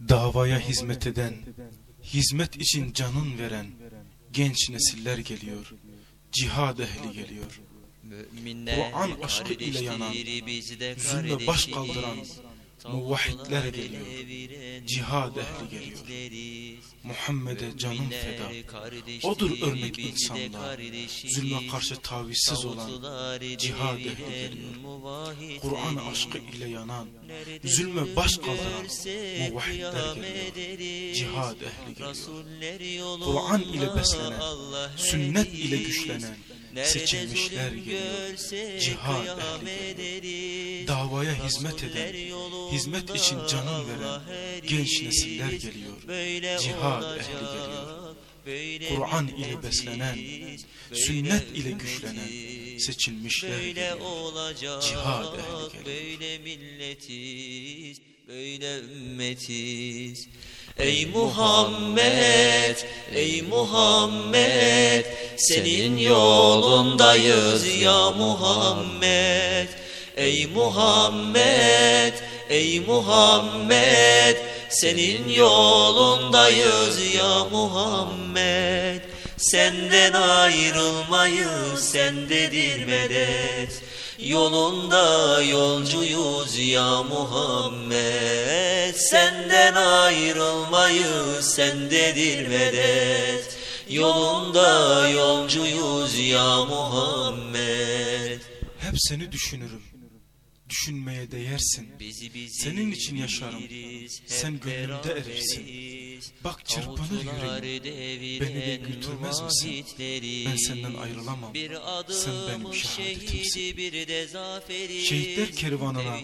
Davaya hizmet eden, hizmet için canın veren genç nesiller geliyor. Cihad ehli geliyor. Kur'an aşkı ile yanan, zulme baş kaldıran muvahhidler geliyor. Cihad ehli geliyor. Muhammed'e canım feda. Odur örnek insanlığa. Zulme karşı tavizsiz olan cihad ehli geliyor. Kur'an aşkı ile yanan, zulme baş kaldıran muvahhidler geliyor. Cihad ehli geliyor. Kur'an ile beslenen, sünnet ile güçlenen, seçilmişler geliyor. Cihad ehli geliyor. Davaya hizmet eden, hizmet için canın veren genç nesiller geliyor. Cihad ehli geliyor. Kur'an ile beslenen, sünnet ile güçlenen, seçilmişler geliyor. Cihad ehli geliyor. Böyle milletiz, böyle ümmetiz. Ey Muhammed, ey Muhammed, senin yolundayız ya Muhammed. Ey Muhammed, ey Muhammed, senin yolundayız ya Muhammed. Senden ayrılmayız, sendedir medet. Yolunda yolcuyuz ya Muhammed Senden ayrılmayız sendedir medet Yolunda yolcuyuz ya Muhammed Hep seni düşünürüm. Düşünmeye değersin. Senin için yaşarım. Sen gönlümde erirsin. Bak çırpınır Kavutlar yüreğim. Beni de götürmez misin? Ben senden ayrılamam. Sen benim şehadetimsin. Şehitler kervanına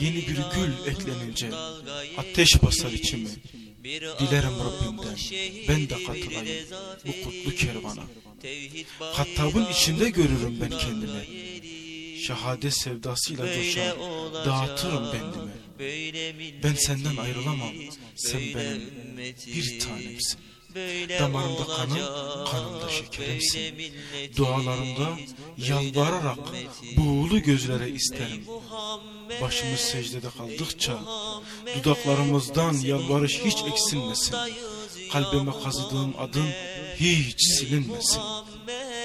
yeni bir gül eklenince ateş basar içimi. Dilerim Rabbimden ben de katılayım bu kutlu kervana. Hattabın içinde görürüm ben kendimi. Şehadet sevdasıyla coşar, dağıtırım bendimi. Ben senden ayrılamam, sen benim bir tanemsin. Damarımda kanım, kanımda şekerimsin. Dualarımda yalvararak buğulu gözlere isterim. Başımız secdede kaldıkça dudaklarımızdan yalvarış hiç eksilmesin. Kalbime kazıdığım adın hiç silinmesin.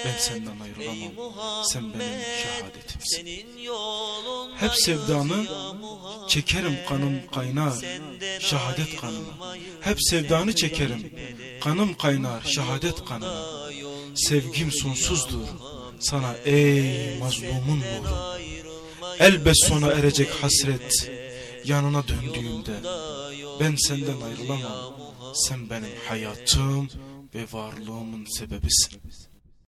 Ben senden ayrılamam. Sen benim şehadetimsin. Hep sevdanı çekerim kanım kaynar şehadet kanına. Hep sevdanı çekerim kanım kaynar şehadet kanına. Sevgim sonsuzdur sana ey mazlumun nuru. Elbet sona erecek hasret yanına döndüğümde. Ben senden ayrılamam. Sen benim hayatım ve varlığımın sebebisin.